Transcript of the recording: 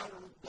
سَوْفَ يَرْضَىٰ